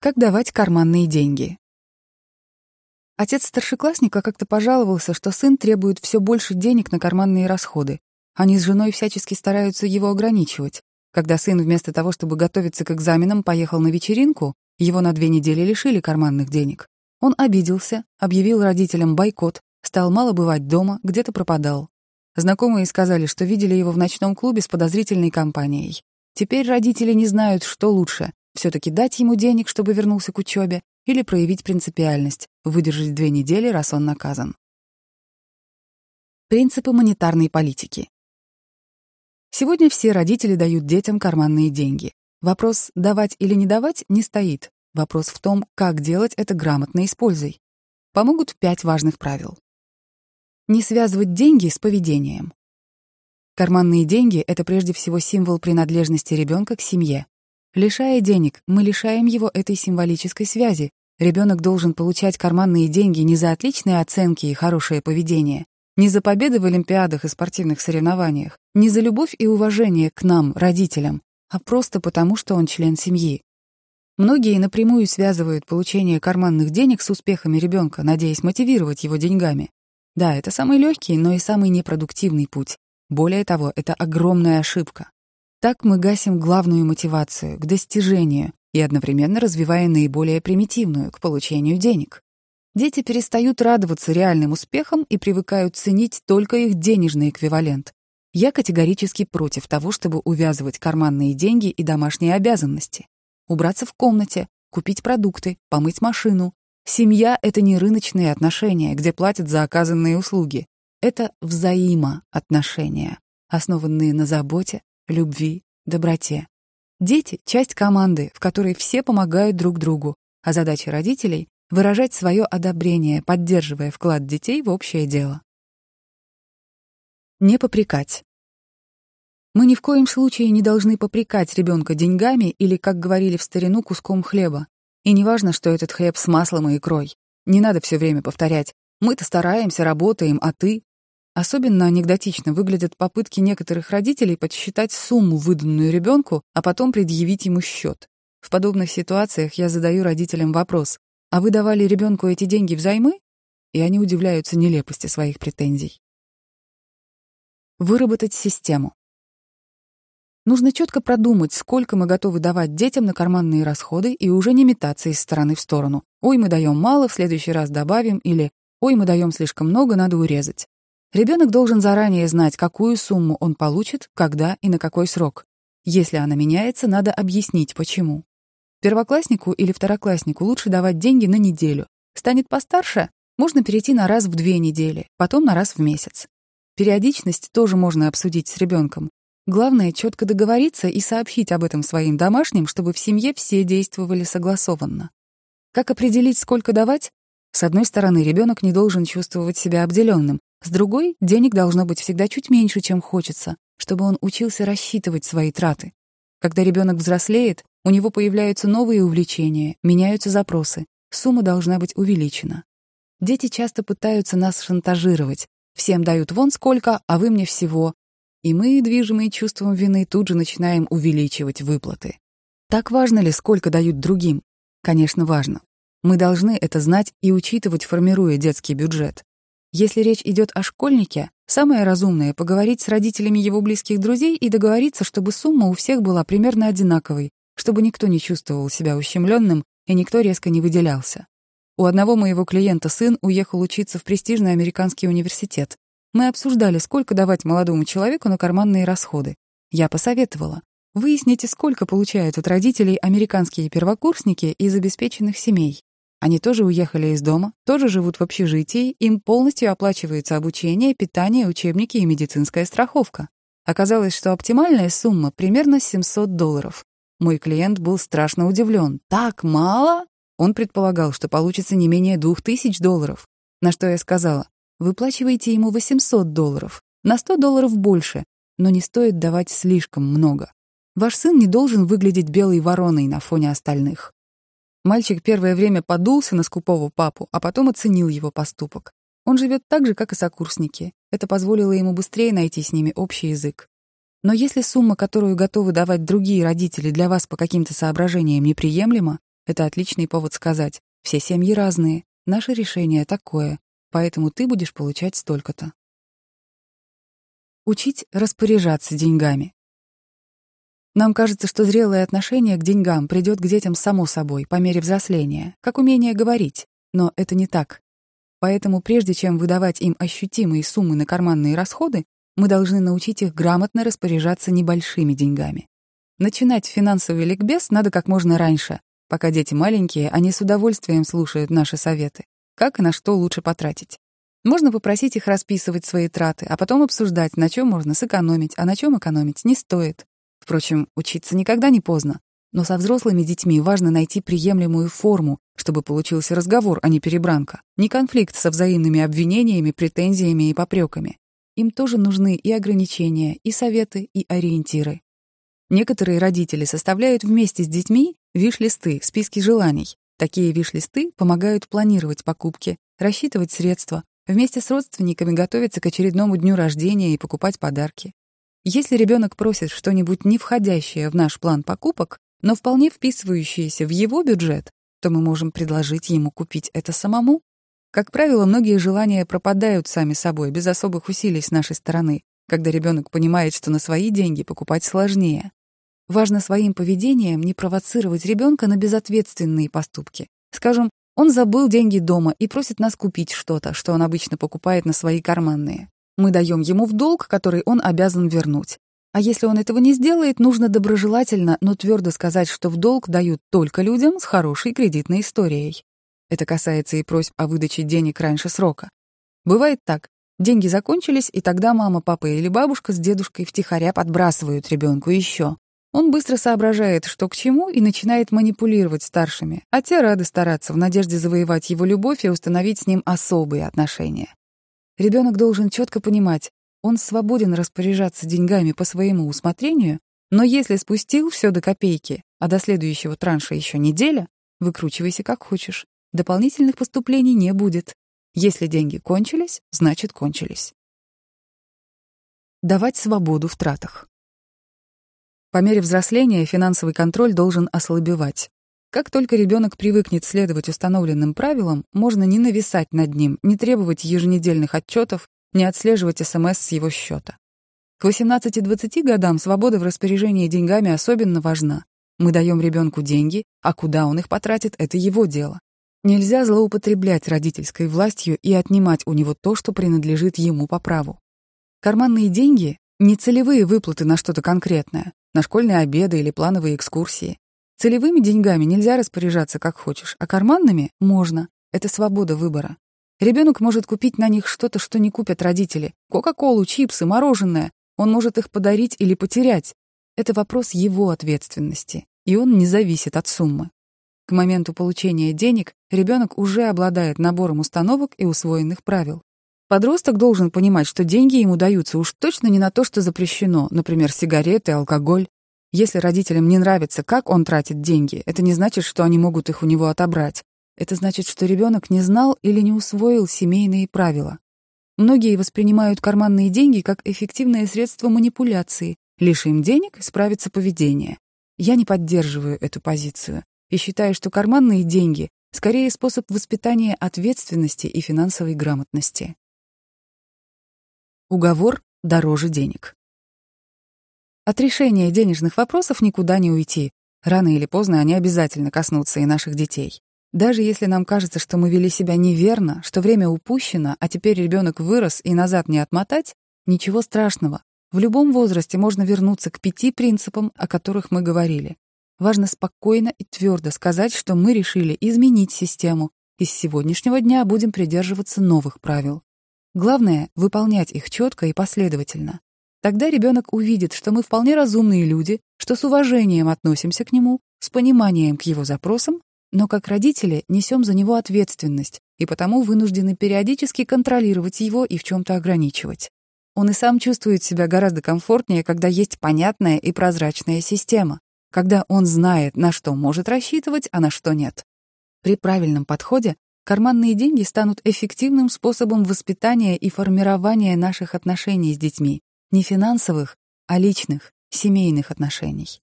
Как давать карманные деньги? Отец старшеклассника как-то пожаловался, что сын требует все больше денег на карманные расходы. Они с женой всячески стараются его ограничивать. Когда сын вместо того, чтобы готовиться к экзаменам, поехал на вечеринку, его на две недели лишили карманных денег. Он обиделся, объявил родителям бойкот, стал мало бывать дома, где-то пропадал. Знакомые сказали, что видели его в ночном клубе с подозрительной компанией. Теперь родители не знают, что лучше все-таки дать ему денег, чтобы вернулся к учебе, или проявить принципиальность, выдержать две недели, раз он наказан. Принципы монетарной политики. Сегодня все родители дают детям карманные деньги. Вопрос «давать или не давать» не стоит. Вопрос в том, как делать это грамотно и с пользой. Помогут пять важных правил. Не связывать деньги с поведением. Карманные деньги — это прежде всего символ принадлежности ребенка к семье. Лишая денег, мы лишаем его этой символической связи. Ребенок должен получать карманные деньги не за отличные оценки и хорошее поведение, не за победы в олимпиадах и спортивных соревнованиях, не за любовь и уважение к нам, родителям, а просто потому, что он член семьи. Многие напрямую связывают получение карманных денег с успехами ребенка, надеясь мотивировать его деньгами. Да, это самый легкий, но и самый непродуктивный путь. Более того, это огромная ошибка. Так мы гасим главную мотивацию к достижению и одновременно развивая наиболее примитивную к получению денег. Дети перестают радоваться реальным успехам и привыкают ценить только их денежный эквивалент. Я категорически против того, чтобы увязывать карманные деньги и домашние обязанности. Убраться в комнате, купить продукты, помыть машину. Семья — это не рыночные отношения, где платят за оказанные услуги. Это взаимоотношения, основанные на заботе, любви, доброте. Дети — часть команды, в которой все помогают друг другу, а задача родителей — выражать свое одобрение, поддерживая вклад детей в общее дело. Не попрекать. Мы ни в коем случае не должны попрекать ребенка деньгами или, как говорили в старину, куском хлеба. И не важно, что этот хлеб с маслом и икрой. Не надо все время повторять «мы-то стараемся, работаем, а ты...» Особенно анекдотично выглядят попытки некоторых родителей подсчитать сумму, выданную ребенку, а потом предъявить ему счет. В подобных ситуациях я задаю родителям вопрос, а вы давали ребенку эти деньги взаймы? И они удивляются нелепости своих претензий. Выработать систему. Нужно четко продумать, сколько мы готовы давать детям на карманные расходы и уже не метаться из стороны в сторону. Ой, мы даем мало, в следующий раз добавим, или ой, мы даем слишком много, надо урезать. Ребенок должен заранее знать, какую сумму он получит, когда и на какой срок. Если она меняется, надо объяснить, почему. Первокласснику или второкласснику лучше давать деньги на неделю. Станет постарше, можно перейти на раз в две недели, потом на раз в месяц. Периодичность тоже можно обсудить с ребенком. Главное — четко договориться и сообщить об этом своим домашним, чтобы в семье все действовали согласованно. Как определить, сколько давать? С одной стороны, ребенок не должен чувствовать себя обделенным, с другой, денег должно быть всегда чуть меньше, чем хочется, чтобы он учился рассчитывать свои траты. Когда ребенок взрослеет, у него появляются новые увлечения, меняются запросы, сумма должна быть увеличена. Дети часто пытаются нас шантажировать. Всем дают вон сколько, а вы мне всего. И мы, движимые чувством вины, тут же начинаем увеличивать выплаты. Так важно ли, сколько дают другим? Конечно, важно. Мы должны это знать и учитывать, формируя детский бюджет. Если речь идет о школьнике, самое разумное — поговорить с родителями его близких друзей и договориться, чтобы сумма у всех была примерно одинаковой, чтобы никто не чувствовал себя ущемленным и никто резко не выделялся. У одного моего клиента сын уехал учиться в престижный американский университет. Мы обсуждали, сколько давать молодому человеку на карманные расходы. Я посоветовала. Выясните, сколько получают от родителей американские первокурсники из обеспеченных семей. Они тоже уехали из дома, тоже живут в общежитии, им полностью оплачивается обучение, питание, учебники и медицинская страховка. Оказалось, что оптимальная сумма примерно 700 долларов. Мой клиент был страшно удивлен. «Так мало?» Он предполагал, что получится не менее 2000 долларов. На что я сказала, выплачивайте ему 800 долларов, на 100 долларов больше, но не стоит давать слишком много. Ваш сын не должен выглядеть белой вороной на фоне остальных. Мальчик первое время подулся на скупого папу, а потом оценил его поступок. Он живет так же, как и сокурсники. Это позволило ему быстрее найти с ними общий язык. Но если сумма, которую готовы давать другие родители, для вас по каким-то соображениям неприемлема, Это отличный повод сказать, все семьи разные, наше решение такое, поэтому ты будешь получать столько-то. Учить распоряжаться деньгами. Нам кажется, что зрелое отношение к деньгам придет к детям само собой, по мере взросления, как умение говорить, но это не так. Поэтому прежде чем выдавать им ощутимые суммы на карманные расходы, мы должны научить их грамотно распоряжаться небольшими деньгами. Начинать финансовый ликбез надо как можно раньше. Пока дети маленькие, они с удовольствием слушают наши советы. Как и на что лучше потратить. Можно попросить их расписывать свои траты, а потом обсуждать, на чем можно сэкономить, а на чем экономить не стоит. Впрочем, учиться никогда не поздно. Но со взрослыми детьми важно найти приемлемую форму, чтобы получился разговор, а не перебранка. Не конфликт со взаимными обвинениями, претензиями и попреками. Им тоже нужны и ограничения, и советы, и ориентиры. Некоторые родители составляют вместе с детьми виш-листы, списки желаний. Такие виш-листы помогают планировать покупки, рассчитывать средства, вместе с родственниками готовиться к очередному дню рождения и покупать подарки. Если ребенок просит что-нибудь не входящее в наш план покупок, но вполне вписывающееся в его бюджет, то мы можем предложить ему купить это самому. Как правило, многие желания пропадают сами собой, без особых усилий с нашей стороны, когда ребенок понимает, что на свои деньги покупать сложнее. Важно своим поведением не провоцировать ребенка на безответственные поступки. Скажем, он забыл деньги дома и просит нас купить что-то, что он обычно покупает на свои карманные. Мы даем ему в долг, который он обязан вернуть. А если он этого не сделает, нужно доброжелательно, но твердо сказать, что в долг дают только людям с хорошей кредитной историей. Это касается и просьб о выдаче денег раньше срока. Бывает так. Деньги закончились, и тогда мама, папа или бабушка с дедушкой втихаря подбрасывают ребенку еще. Он быстро соображает, что к чему, и начинает манипулировать старшими, а те рады стараться в надежде завоевать его любовь и установить с ним особые отношения. Ребенок должен четко понимать, он свободен распоряжаться деньгами по своему усмотрению, но если спустил все до копейки, а до следующего транша еще неделя, выкручивайся как хочешь. Дополнительных поступлений не будет. Если деньги кончились, значит кончились. Давать свободу в тратах. По мере взросления финансовый контроль должен ослабевать. Как только ребенок привыкнет следовать установленным правилам, можно не нависать над ним, не требовать еженедельных отчетов, не отслеживать СМС с его счета. К 18-20 годам свобода в распоряжении деньгами особенно важна. Мы даем ребенку деньги, а куда он их потратит — это его дело. Нельзя злоупотреблять родительской властью и отнимать у него то, что принадлежит ему по праву. Карманные деньги — не целевые выплаты на что-то конкретное, на школьные обеды или плановые экскурсии. Целевыми деньгами нельзя распоряжаться как хочешь, а карманными — можно. Это свобода выбора. Ребенок может купить на них что-то, что не купят родители. Кока-колу, чипсы, мороженое. Он может их подарить или потерять. Это вопрос его ответственности, и он не зависит от суммы. К моменту получения денег ребенок уже обладает набором установок и усвоенных правил. Подросток должен понимать, что деньги ему даются уж точно не на то, что запрещено, например, сигареты, алкоголь. Если родителям не нравится, как он тратит деньги, это не значит, что они могут их у него отобрать. Это значит, что ребенок не знал или не усвоил семейные правила. Многие воспринимают карманные деньги как эффективное средство манипуляции. Лишь им денег, справится поведение. Я не поддерживаю эту позицию и считаю, что карманные деньги — скорее способ воспитания ответственности и финансовой грамотности. Уговор дороже денег. От решения денежных вопросов никуда не уйти. Рано или поздно они обязательно коснутся и наших детей. Даже если нам кажется, что мы вели себя неверно, что время упущено, а теперь ребенок вырос и назад не отмотать, ничего страшного. В любом возрасте можно вернуться к пяти принципам, о которых мы говорили. Важно спокойно и твердо сказать, что мы решили изменить систему, и с сегодняшнего дня будем придерживаться новых правил. Главное — выполнять их четко и последовательно. Тогда ребенок увидит, что мы вполне разумные люди, что с уважением относимся к нему, с пониманием к его запросам, но как родители несем за него ответственность и потому вынуждены периодически контролировать его и в чем-то ограничивать. Он и сам чувствует себя гораздо комфортнее, когда есть понятная и прозрачная система, когда он знает, на что может рассчитывать, а на что нет. При правильном подходе карманные деньги станут эффективным способом воспитания и формирования наших отношений с детьми, не финансовых, а личных, семейных отношений.